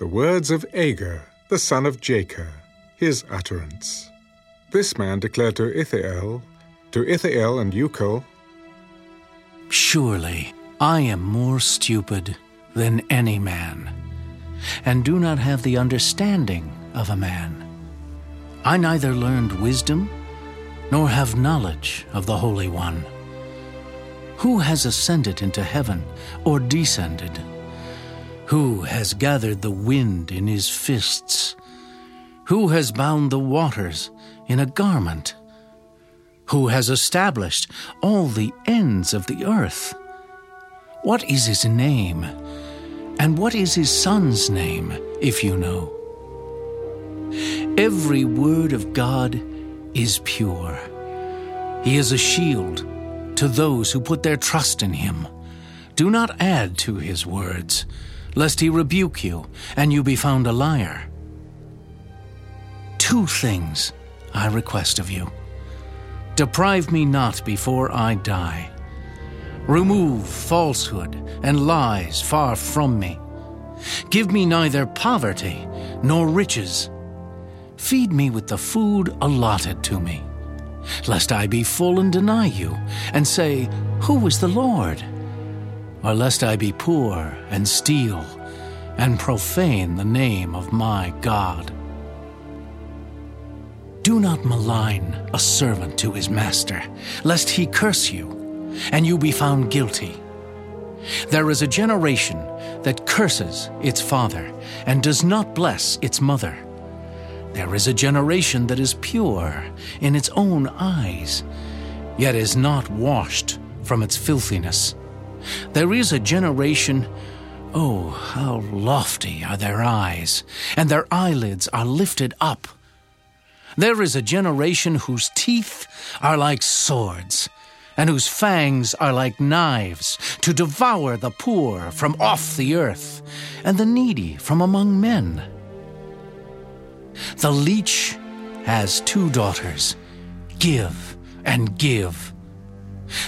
the words of Agur, the son of Jakeh, his utterance. This man declared to Ithiel, to Ithiel and Ucal, Surely I am more stupid than any man, and do not have the understanding of a man. I neither learned wisdom nor have knowledge of the Holy One. Who has ascended into heaven or descended? Who has gathered the wind in his fists? Who has bound the waters in a garment? Who has established all the ends of the earth? What is his name? And what is his son's name, if you know? Every word of God is pure. He is a shield to those who put their trust in him. Do not add to his words, lest he rebuke you and you be found a liar. Two things I request of you. Deprive me not before I die. Remove falsehood and lies far from me. Give me neither poverty nor riches. Feed me with the food allotted to me, lest I be full and deny you, and say, Who is the Lord? Or lest I be poor and steal, and profane the name of my God. Do not malign a servant to his master, lest he curse you, and you be found guilty. There is a generation that curses its father and does not bless its mother. There is a generation that is pure in its own eyes, yet is not washed from its filthiness. There is a generation, oh, how lofty are their eyes, and their eyelids are lifted up. There is a generation whose teeth are like swords, and whose fangs are like knives, to devour the poor from off the earth, and the needy from among men. The leech has two daughters give and give.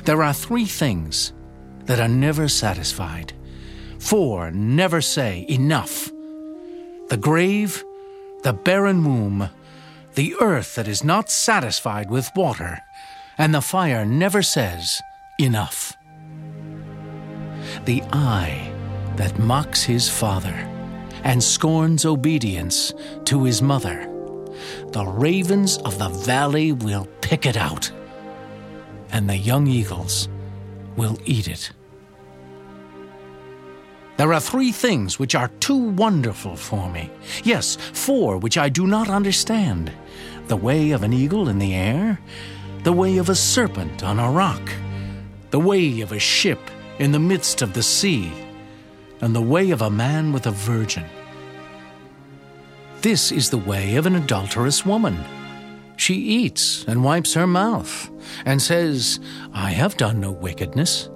There are three things that are never satisfied, four never say enough the grave, the barren womb, the earth that is not satisfied with water, and the fire never says enough. The eye that mocks his father and scorns obedience to his mother. The ravens of the valley will pick it out, and the young eagles will eat it. There are three things which are too wonderful for me. Yes, four which I do not understand the way of an eagle in the air, the way of a serpent on a rock, the way of a ship in the midst of the sea, and the way of a man with a virgin. This is the way of an adulterous woman. She eats and wipes her mouth and says, I have done no wickedness.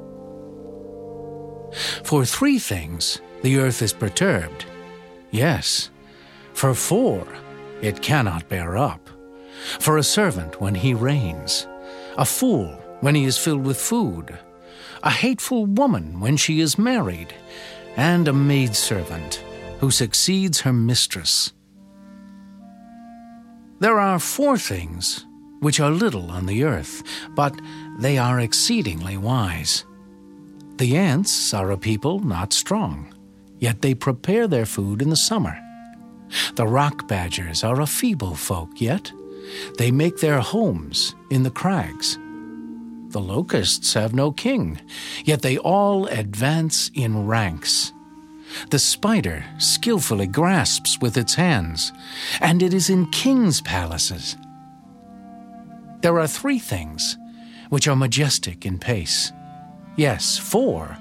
For three things the earth is perturbed. Yes, for four it cannot bear up. For a servant when he reigns, a fool when he is filled with food, a hateful woman when she is married, and a maidservant who succeeds her mistress. There are four things which are little on the earth, but they are exceedingly wise. The ants are a people not strong, yet they prepare their food in the summer. The rock badgers are a feeble folk, yet they make their homes in the crags. The locusts have no king, yet they all advance in ranks. The spider skillfully grasps with its hands, and it is in kings' palaces. There are three things which are majestic in pace. Yes, four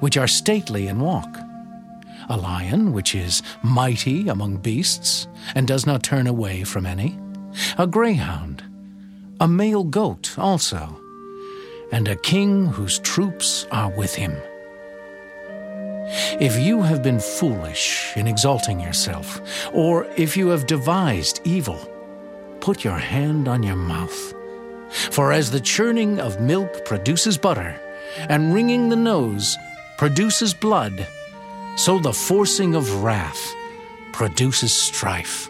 which are stately in walk. A lion, which is mighty among beasts and does not turn away from any. A greyhound. A male goat also. And a king whose troops are with him. If you have been foolish in exalting yourself, or if you have devised evil, put your hand on your mouth. For as the churning of milk produces butter, and wringing the nose produces blood, so the forcing of wrath produces strife.